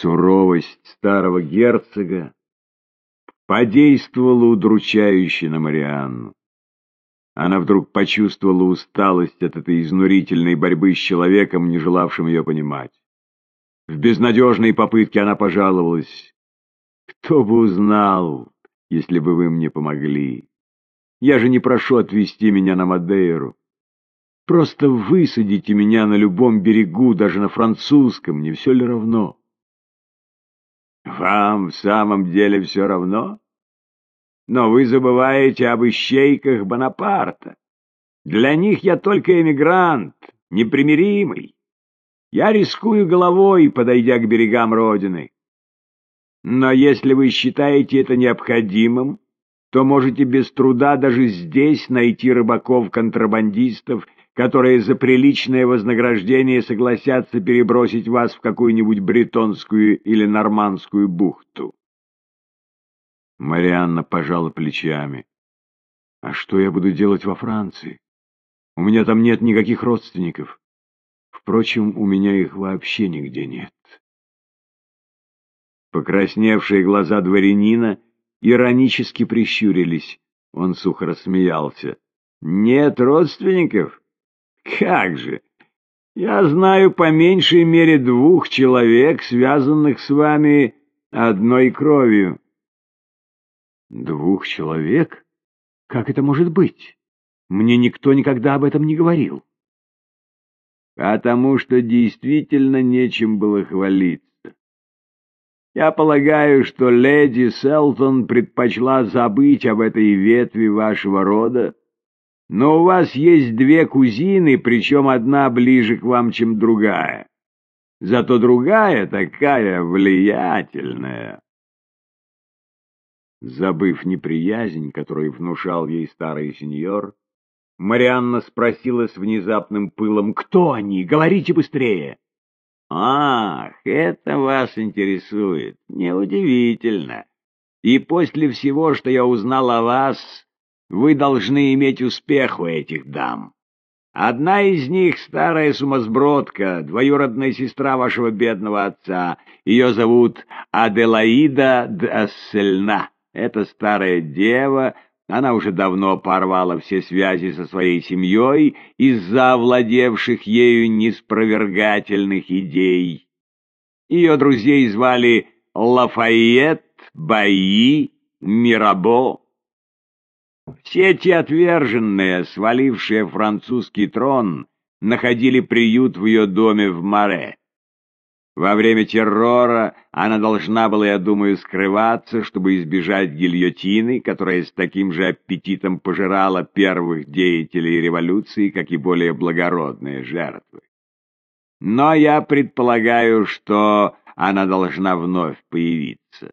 Суровость старого герцога подействовала удручающе на Марианну. Она вдруг почувствовала усталость от этой изнурительной борьбы с человеком, не желавшим ее понимать. В безнадежной попытке она пожаловалась. «Кто бы узнал, если бы вы мне помогли? Я же не прошу отвезти меня на Мадейру. Просто высадите меня на любом берегу, даже на французском, не все ли равно?» «Вам в самом деле все равно?» Но вы забываете об ищейках Бонапарта. Для них я только эмигрант, непримиримый. Я рискую головой, подойдя к берегам Родины. Но если вы считаете это необходимым, то можете без труда даже здесь найти рыбаков-контрабандистов, которые за приличное вознаграждение согласятся перебросить вас в какую-нибудь бретонскую или нормандскую бухту. Марианна пожала плечами. «А что я буду делать во Франции? У меня там нет никаких родственников. Впрочем, у меня их вообще нигде нет». Покрасневшие глаза дворянина иронически прищурились. Он сухо рассмеялся. «Нет родственников? Как же! Я знаю по меньшей мере двух человек, связанных с вами одной кровью». Двух человек? Как это может быть? Мне никто никогда об этом не говорил. Потому что действительно нечем было хвалиться. Я полагаю, что леди Селтон предпочла забыть об этой ветви вашего рода, но у вас есть две кузины, причем одна ближе к вам, чем другая. Зато другая такая влиятельная. Забыв неприязнь, которую внушал ей старый сеньор, Марианна спросила с внезапным пылом, «Кто они? Говорите быстрее!» «Ах, это вас интересует. Неудивительно. И после всего, что я узнал о вас, вы должны иметь успех у этих дам. Одна из них — старая сумасбродка, двоюродная сестра вашего бедного отца. Ее зовут Аделаида Дассельна. Эта старая дева, она уже давно порвала все связи со своей семьей из-за овладевших ею неспровергательных идей. Ее друзей звали Лафайет, Баи, Мирабо. Все эти отверженные, свалившие французский трон, находили приют в ее доме в Море. Во время террора она должна была, я думаю, скрываться, чтобы избежать гильотины, которая с таким же аппетитом пожирала первых деятелей революции, как и более благородные жертвы. Но я предполагаю, что она должна вновь появиться.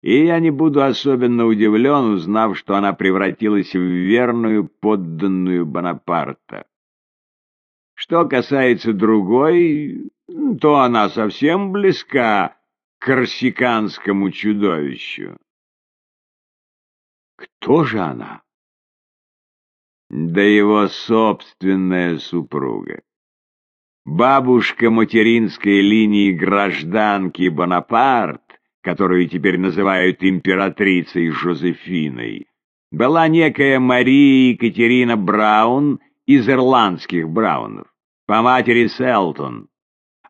И я не буду особенно удивлен, узнав, что она превратилась в верную подданную Бонапарта. Что касается другой, то она совсем близка к корсиканскому чудовищу. Кто же она? Да его собственная супруга. Бабушка материнской линии гражданки Бонапарт, которую теперь называют императрицей Жозефиной, была некая Мария Екатерина Браун из ирландских Браунов, по матери Селтон,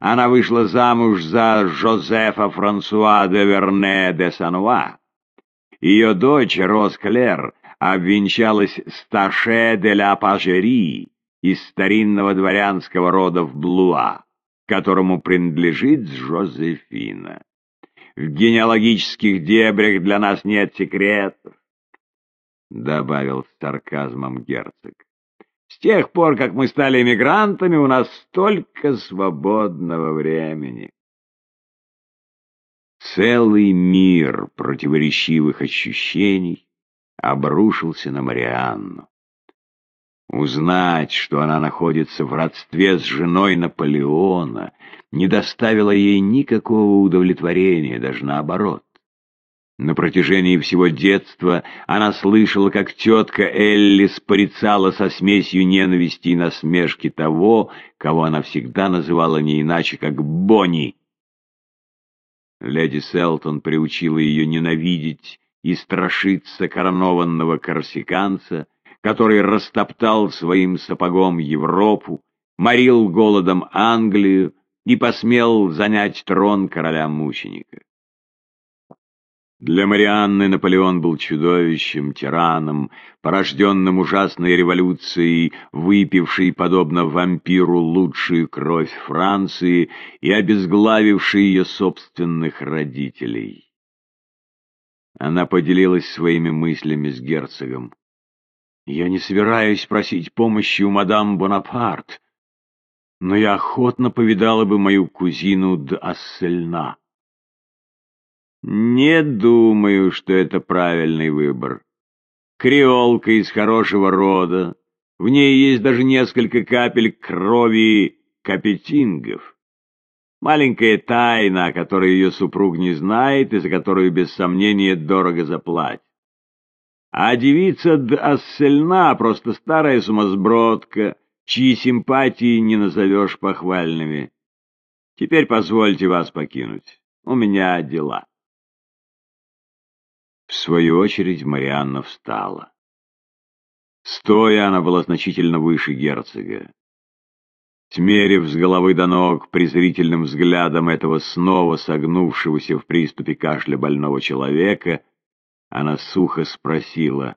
она вышла замуж за Жозефа Франсуа де Верне де Сануа. Ее дочь Рос Клер обвенчалась с Таше де ла Пажери из старинного дворянского рода в Блуа, которому принадлежит Жозефина. В генеалогических дебрях для нас нет секретов, — добавил с сарказмом герцог. С тех пор, как мы стали эмигрантами, у нас столько свободного времени. Целый мир противоречивых ощущений обрушился на Марианну. Узнать, что она находится в родстве с женой Наполеона, не доставило ей никакого удовлетворения, даже наоборот. На протяжении всего детства она слышала, как тетка Эллис порицала со смесью ненависти и насмешки того, кого она всегда называла не иначе, как Бонни. Леди Селтон приучила ее ненавидеть и страшиться коронованного корсиканца, который растоптал своим сапогом Европу, морил голодом Англию и посмел занять трон короля-мученика. Для Марианны Наполеон был чудовищем, тираном, порожденным ужасной революцией, выпившей, подобно вампиру, лучшую кровь Франции и обезглавившей ее собственных родителей. Она поделилась своими мыслями с герцогом. «Я не собираюсь просить помощи у мадам Бонапарт, но я охотно повидала бы мою кузину Д'Ассельна». Не думаю, что это правильный выбор. Креолка из хорошего рода, в ней есть даже несколько капель крови капетингов. Маленькая тайна, о которой ее супруг не знает и за которую, без сомнения, дорого заплатит. А девица Ассельна просто старая сумасбродка, чьи симпатии не назовешь похвальными. Теперь позвольте вас покинуть. У меня дела. В свою очередь Марианна встала. Стоя она была значительно выше герцога. Смерив с головы до ног презрительным взглядом этого снова согнувшегося в приступе кашля больного человека, она сухо спросила,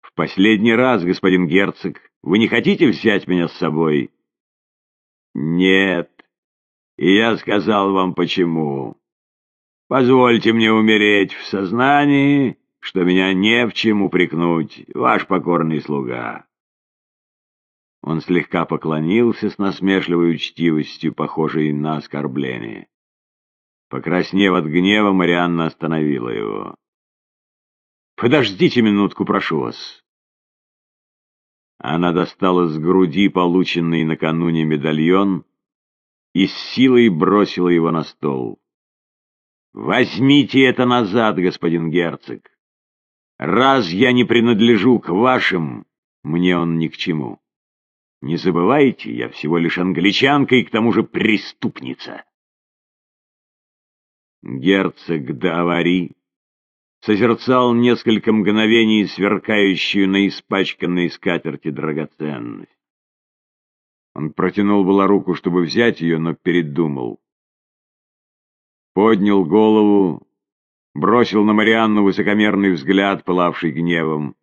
«В последний раз, господин герцог, вы не хотите взять меня с собой?» «Нет, и я сказал вам почему. Позвольте мне умереть в сознании, что меня не в чем упрекнуть, ваш покорный слуга. Он слегка поклонился с насмешливой учтивостью, похожей на оскорбление. Покраснев от гнева, Марианна остановила его. «Подождите минутку, прошу вас». Она достала с груди полученный накануне медальон и с силой бросила его на стол. Возьмите это назад, господин герцог. Раз я не принадлежу к вашим, мне он ни к чему. Не забывайте, я всего лишь англичанка и к тому же преступница. Герцог Давари созерцал несколько мгновений сверкающую на испачканной скатерти драгоценность. Он протянул было руку, чтобы взять ее, но передумал поднял голову, бросил на Марианну высокомерный взгляд, пылавший гневом.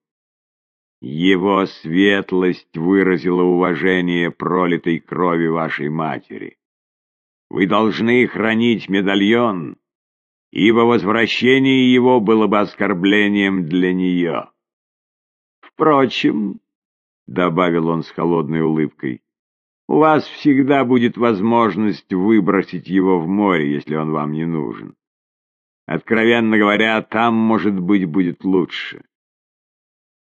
Его светлость выразила уважение пролитой крови вашей матери. Вы должны хранить медальон, ибо возвращение его было бы оскорблением для нее. Впрочем, — добавил он с холодной улыбкой, у вас всегда будет возможность выбросить его в море, если он вам не нужен. Откровенно говоря, там, может быть, будет лучше.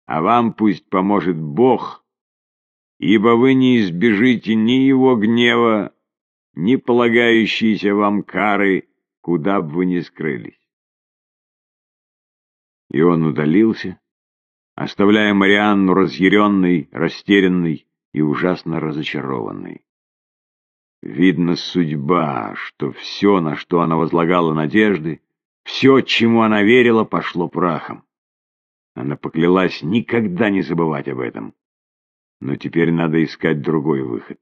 А вам пусть поможет Бог, ибо вы не избежите ни его гнева, ни полагающейся вам кары, куда бы вы ни скрылись. И он удалился, оставляя Марианну разъяренной, растерянной, и ужасно разочарованный. Видно, судьба, что все, на что она возлагала надежды, все, чему она верила, пошло прахом. Она поклялась никогда не забывать об этом. Но теперь надо искать другой выход.